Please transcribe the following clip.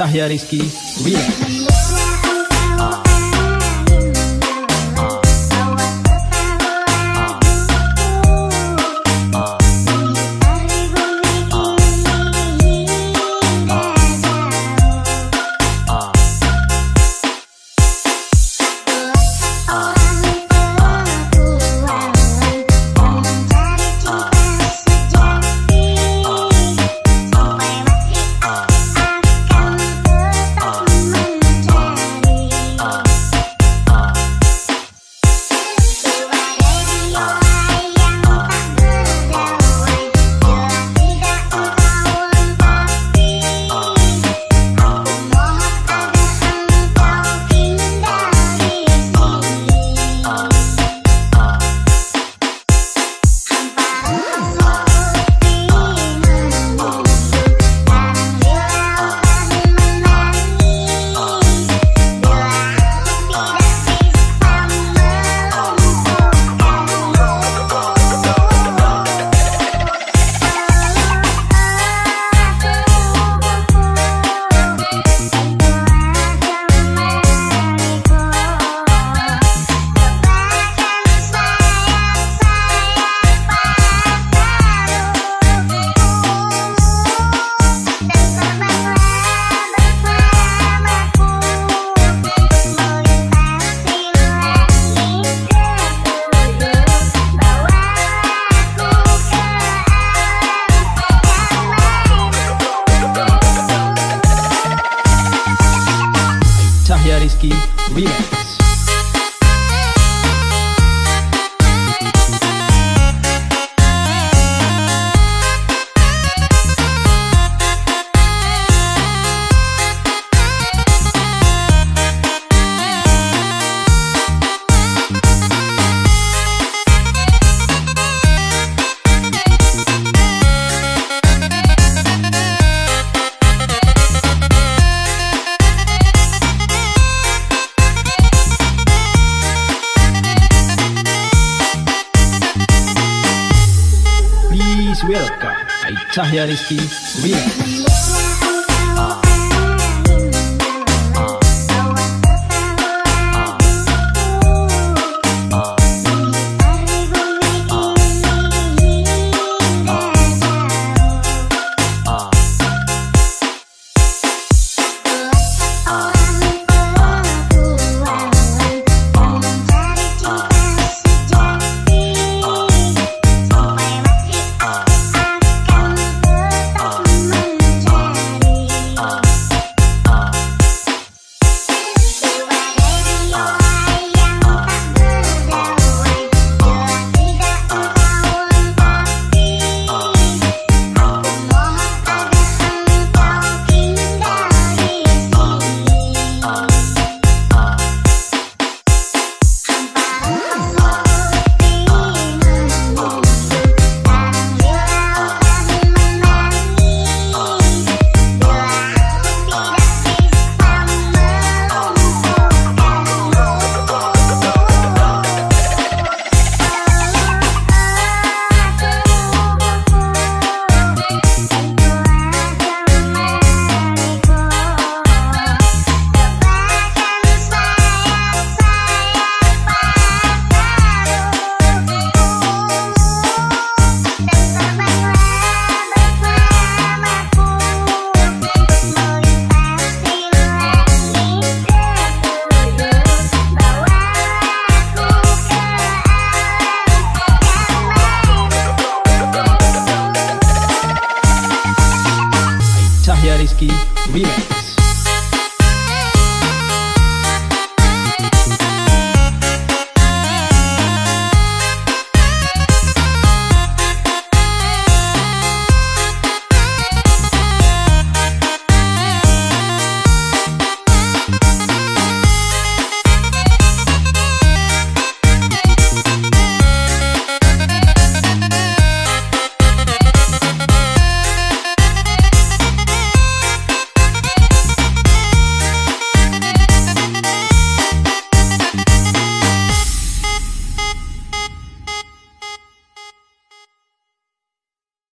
Cahya Rizky Remix Rizky Remix Please welcome Tahir Riski, Ria. remix.